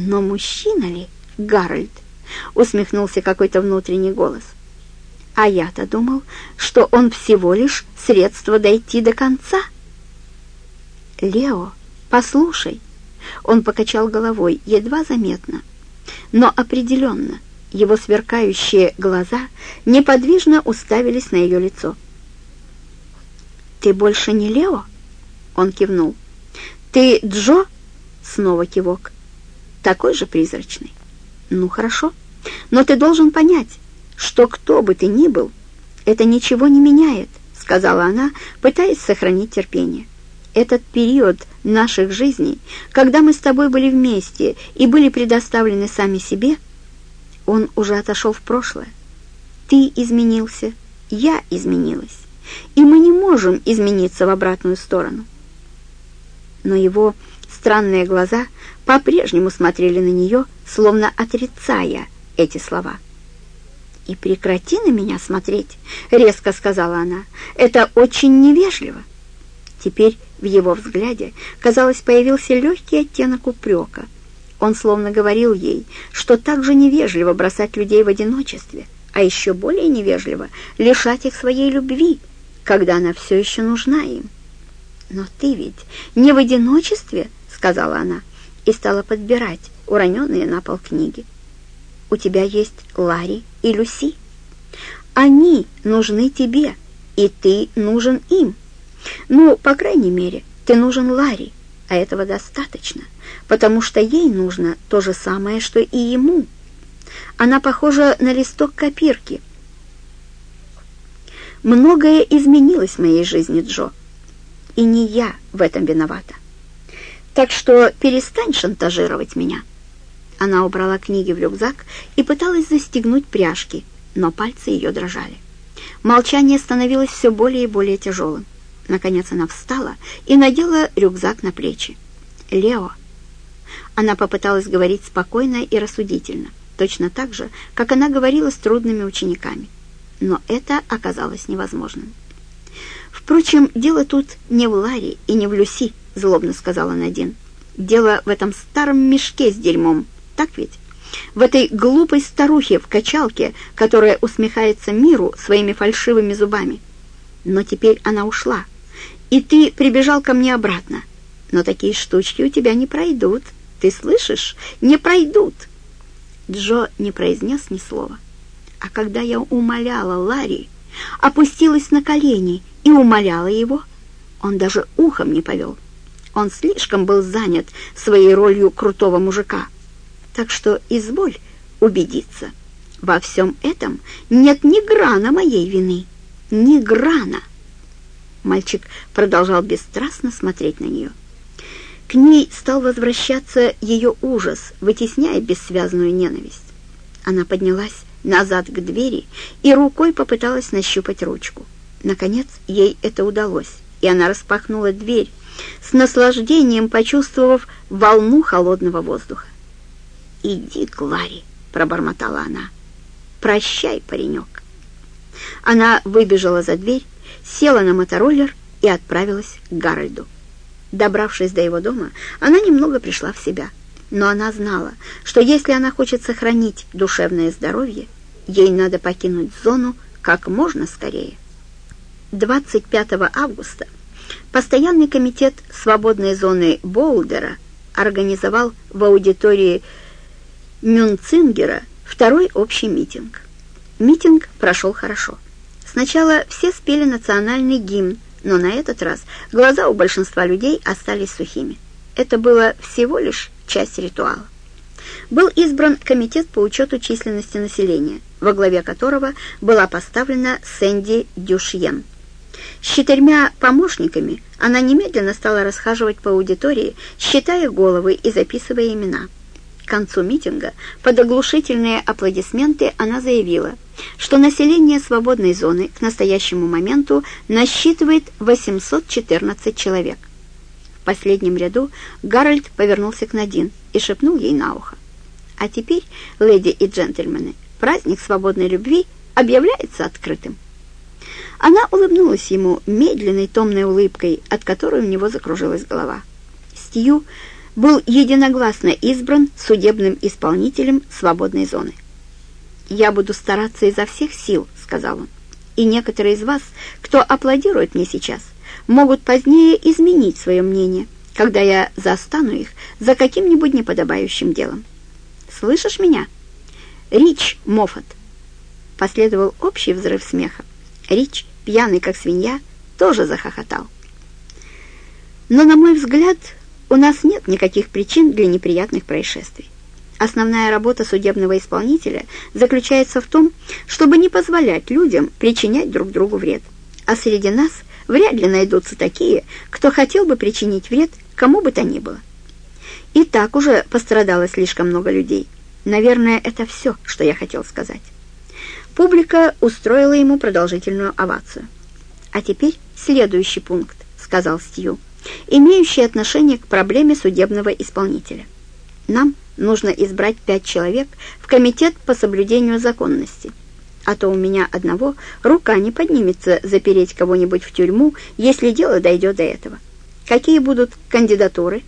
Но мужчина ли, Гарольд? Усмехнулся какой-то внутренний голос. А я-то думал, что он всего лишь средство дойти до конца. Лео, послушай. Он покачал головой, едва заметно, но определенно. Его сверкающие глаза неподвижно уставились на ее лицо. «Ты больше не Лео?» Он кивнул. «Ты Джо?» Снова кивок. «Такой же призрачный». «Ну, хорошо. Но ты должен понять, что кто бы ты ни был, это ничего не меняет», сказала она, пытаясь сохранить терпение. «Этот период наших жизней, когда мы с тобой были вместе и были предоставлены сами себе, он уже отошел в прошлое. Ты изменился, я изменилась, и мы не можем измениться в обратную сторону». Но его странные глаза по-прежнему смотрели на нее, словно отрицая эти слова. «И прекрати на меня смотреть», — резко сказала она. «Это очень невежливо». Теперь в его взгляде, казалось, появился легкий оттенок упрека. Он словно говорил ей, что так же невежливо бросать людей в одиночестве, а еще более невежливо лишать их своей любви, когда она все еще нужна им. «Но ты ведь не в одиночестве», — сказала она, и стала подбирать уроненные на пол книги. «У тебя есть Ларри и Люси. Они нужны тебе, и ты нужен им. Ну, по крайней мере, ты нужен Ларри, а этого достаточно, потому что ей нужно то же самое, что и ему. Она похожа на листок копирки. Многое изменилось в моей жизни, Джо и не я в этом виновата. Так что перестань шантажировать меня». Она убрала книги в рюкзак и пыталась застегнуть пряжки, но пальцы ее дрожали. Молчание становилось все более и более тяжелым. Наконец она встала и надела рюкзак на плечи. «Лео!» Она попыталась говорить спокойно и рассудительно, точно так же, как она говорила с трудными учениками. Но это оказалось невозможным. «Впрочем, дело тут не в Ларе и не в Люси», — злобно сказала Надин. «Дело в этом старом мешке с дерьмом, так ведь? В этой глупой старухе в качалке, которая усмехается миру своими фальшивыми зубами. Но теперь она ушла, и ты прибежал ко мне обратно. Но такие штучки у тебя не пройдут, ты слышишь? Не пройдут!» Джо не произнес ни слова. А когда я умоляла Ларри, опустилась на колени и умоляла его. Он даже ухом не повел. Он слишком был занят своей ролью крутого мужика. Так что изволь убедиться. Во всем этом нет ни грана моей вины. Ни грана. Мальчик продолжал бесстрастно смотреть на нее. К ней стал возвращаться ее ужас, вытесняя бессвязную ненависть. Она поднялась назад к двери и рукой попыталась нащупать ручку. Наконец ей это удалось, и она распахнула дверь, с наслаждением почувствовав волну холодного воздуха. «Иди к Ларе», — пробормотала она. «Прощай, паренек». Она выбежала за дверь, села на мотороллер и отправилась к Гарольду. Добравшись до его дома, она немного пришла в себя, но она знала, что если она хочет сохранить душевное здоровье, ей надо покинуть зону как можно скорее. 25 августа Постоянный комитет свободной зоны Боулдера организовал в аудитории Мюнцингера второй общий митинг. Митинг прошел хорошо. Сначала все спели национальный гимн, но на этот раз глаза у большинства людей остались сухими. Это было всего лишь часть ритуала. Был избран комитет по учету численности населения, во главе которого была поставлена Сэнди Дюшьен. С четырьмя помощниками она немедленно стала расхаживать по аудитории, считая головы и записывая имена. К концу митинга под оглушительные аплодисменты она заявила, что население свободной зоны к настоящему моменту насчитывает 814 человек. В последнем ряду Гарольд повернулся к Надин и шепнул ей на ухо. «А теперь, леди и джентльмены, праздник свободной любви объявляется открытым». Она улыбнулась ему медленной томной улыбкой, от которой у него закружилась голова. Стью был единогласно избран судебным исполнителем свободной зоны. «Я буду стараться изо всех сил», — сказал он. «И некоторые из вас, кто аплодирует мне сейчас, могут позднее изменить свое мнение, когда я застану их за каким-нибудь неподобающим делом. Слышишь меня?» «Рич Моффат!» Последовал общий взрыв смеха. Рич, пьяный как свинья, тоже захохотал. Но, на мой взгляд, у нас нет никаких причин для неприятных происшествий. Основная работа судебного исполнителя заключается в том, чтобы не позволять людям причинять друг другу вред. А среди нас вряд ли найдутся такие, кто хотел бы причинить вред кому бы то ни было. И так уже пострадало слишком много людей. Наверное, это все, что я хотел сказать. Публика устроила ему продолжительную овацию. «А теперь следующий пункт», — сказал Стью, имеющий отношение к проблеме судебного исполнителя. «Нам нужно избрать пять человек в комитет по соблюдению законности, а то у меня одного рука не поднимется запереть кого-нибудь в тюрьму, если дело дойдет до этого. Какие будут кандидатуры?»